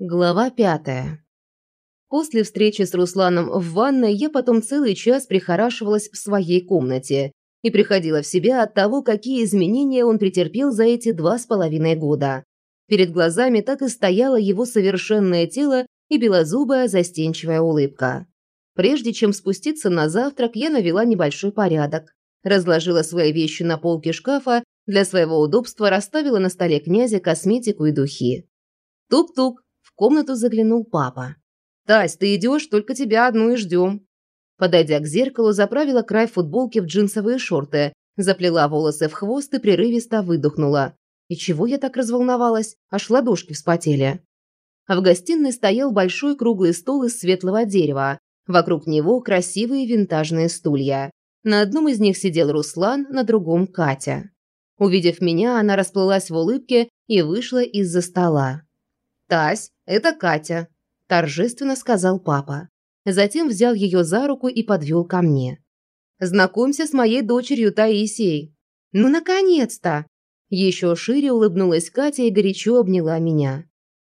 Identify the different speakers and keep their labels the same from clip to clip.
Speaker 1: Глава пятая. После встречи с Русланом в ванной я потом целый час прихорашивалась в своей комнате и приходила в себя от того, какие изменения он претерпел за эти два с половиной года. Перед глазами так и стояло его совершенное тело и белозубая застенчивая улыбка. Прежде чем спуститься на завтрак, я навела небольшой порядок. Разложила свои вещи на полке шкафа, для своего удобства расставила на столе князя косметику и духи. Тук-тук, комнату заглянул папа. «Тась, ты идешь, только тебя одну и ждем». Подойдя к зеркалу, заправила край футболки в джинсовые шорты, заплела волосы в хвост и прерывисто выдохнула. И чего я так разволновалась? Аж ладошки вспотели. А в гостиной стоял большой круглый стол из светлого дерева. Вокруг него красивые винтажные стулья. На одном из них сидел Руслан, на другом – Катя. Увидев меня, она расплылась в улыбке и вышла из-за стола. «Тась, это Катя», – торжественно сказал папа. Затем взял ее за руку и подвел ко мне. «Знакомься с моей дочерью Таисией». «Ну, наконец-то!» Еще шире улыбнулась Катя и горячо обняла меня.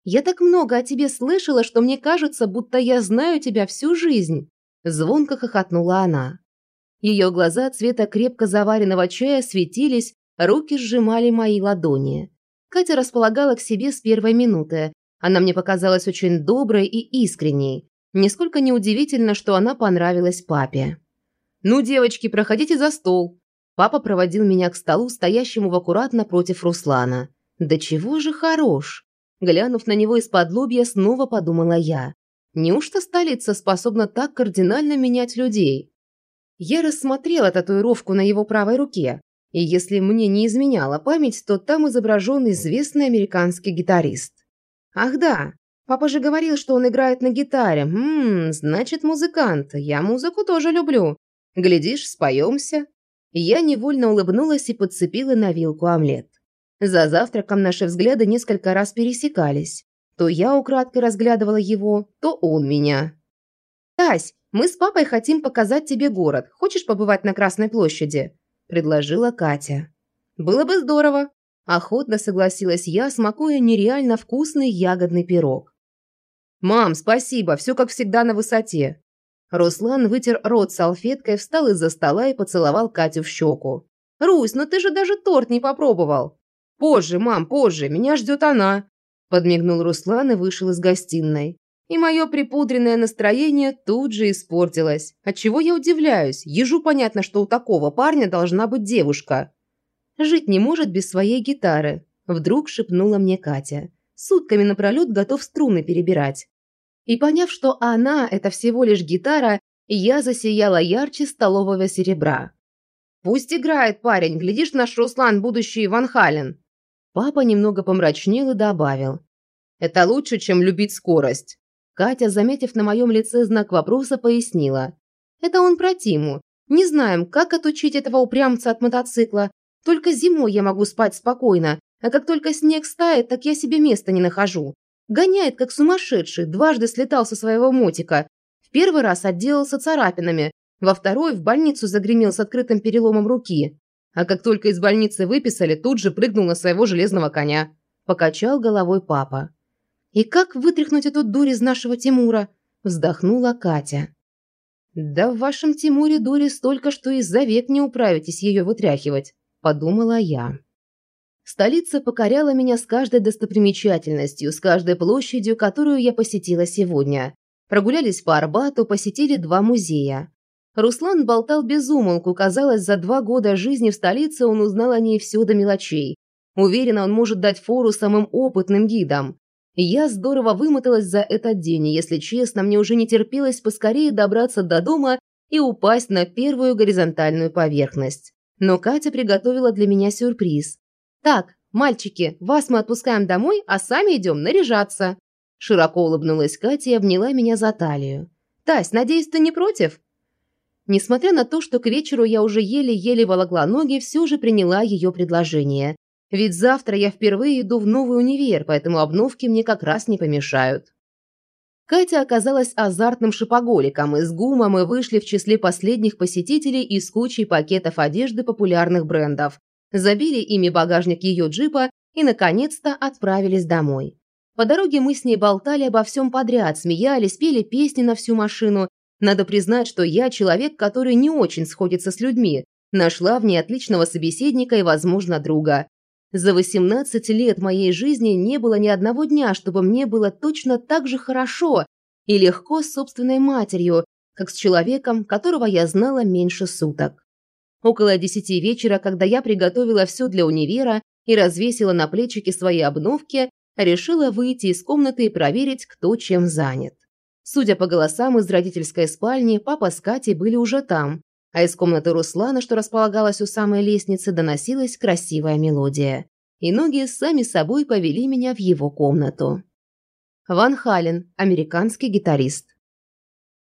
Speaker 1: «Я так много о тебе слышала, что мне кажется, будто я знаю тебя всю жизнь!» Звонко хохотнула она. Ее глаза цвета крепко заваренного чая светились, руки сжимали мои ладони. Катя располагала к себе с первой минуты, она мне показалась очень доброй и искренней. Нисколько не удивительно, что она понравилась папе. «Ну, девочки, проходите за стол». Папа проводил меня к столу, стоящему в аккуратно против Руслана. «Да чего же хорош!» Глянув на него из-под лобья, снова подумала я. Неужто столица способна так кардинально менять людей? Я рассмотрела татуировку на его правой руке, и если мне не изменяла память, то там изображен известный американский гитарист. Ах да, папа же говорил, что он играет на гитаре. Ммм, значит, музыкант. Я музыку тоже люблю. Глядишь, споемся. Я невольно улыбнулась и подцепила на вилку омлет. За завтраком наши взгляды несколько раз пересекались. То я украдкой разглядывала его, то он меня. «Тась, мы с папой хотим показать тебе город. Хочешь побывать на Красной площади?» – предложила Катя. «Было бы здорово», Охотно согласилась я, смакуя нереально вкусный ягодный пирог. «Мам, спасибо, все как всегда на высоте». Руслан вытер рот салфеткой, встал из-за стола и поцеловал Катю в щеку. «Русь, ну ты же даже торт не попробовал!» «Позже, мам, позже, меня ждет она!» Подмигнул Руслан и вышел из гостиной. И мое припудренное настроение тут же испортилось. Отчего я удивляюсь? Ежу понятно, что у такого парня должна быть девушка. Жить не может без своей гитары», – вдруг шепнула мне Катя. «Сутками напролет готов струны перебирать». И поняв, что она – это всего лишь гитара, я засияла ярче столового серебра. «Пусть играет парень, глядишь, наш Руслан – будущий Ван Хален». Папа немного помрачнел и добавил. «Это лучше, чем любить скорость». Катя, заметив на моем лице знак вопроса, пояснила. «Это он про Тиму. Не знаем, как отучить этого упрямца от мотоцикла, только зимой я могу спать спокойно, а как только снег стает, так я себе места не нахожу. Гоняет, как сумасшедший, дважды слетал со своего мотика. В первый раз отделался царапинами, во второй в больницу загремел с открытым переломом руки. А как только из больницы выписали, тут же прыгнул на своего железного коня. Покачал головой папа. «И как вытряхнуть эту дурь из нашего Тимура?» Вздохнула Катя. «Да в вашем Тимуре дури столько, что и за век не управитесь ее вытряхивать подумала я. Столица покоряла меня с каждой достопримечательностью, с каждой площадью, которую я посетила сегодня. Прогулялись по Арбату, посетили два музея. Руслан болтал без умолку, казалось, за два года жизни в столице он узнал о ней все до мелочей. Уверена, он может дать фору самым опытным гидам. Я здорово вымоталась за этот день, и, если честно, мне уже не терпелось поскорее добраться до дома и упасть на первую горизонтальную поверхность. Но Катя приготовила для меня сюрприз. «Так, мальчики, вас мы отпускаем домой, а сами идем наряжаться». Широко улыбнулась Катя и обняла меня за талию. «Тась, надеюсь, ты не против?» Несмотря на то, что к вечеру я уже еле-еле волокла ноги, все же приняла ее предложение. Ведь завтра я впервые иду в новый универ, поэтому обновки мне как раз не помешают. Катя оказалась азартным шопоголиком, и с ГУМом мы вышли в числе последних посетителей из кучи пакетов одежды популярных брендов. Забили ими багажник ее джипа и, наконец-то, отправились домой. По дороге мы с ней болтали обо всем подряд, смеялись, пели песни на всю машину. Надо признать, что я человек, который не очень сходится с людьми. Нашла в ней отличного собеседника и, возможно, друга. За 18 лет моей жизни не было ни одного дня, чтобы мне было точно так же хорошо и легко с собственной матерью, как с человеком, которого я знала меньше суток. Около десяти вечера, когда я приготовила все для универа и развесила на плечике свои обновки, решила выйти из комнаты и проверить, кто чем занят. Судя по голосам из родительской спальни, папа с Катей были уже там, а из комнаты Руслана, что располагалась у самой лестницы, доносилась красивая мелодия. И ноги сами собой повели меня в его комнату. Ван Хален, американский гитарист.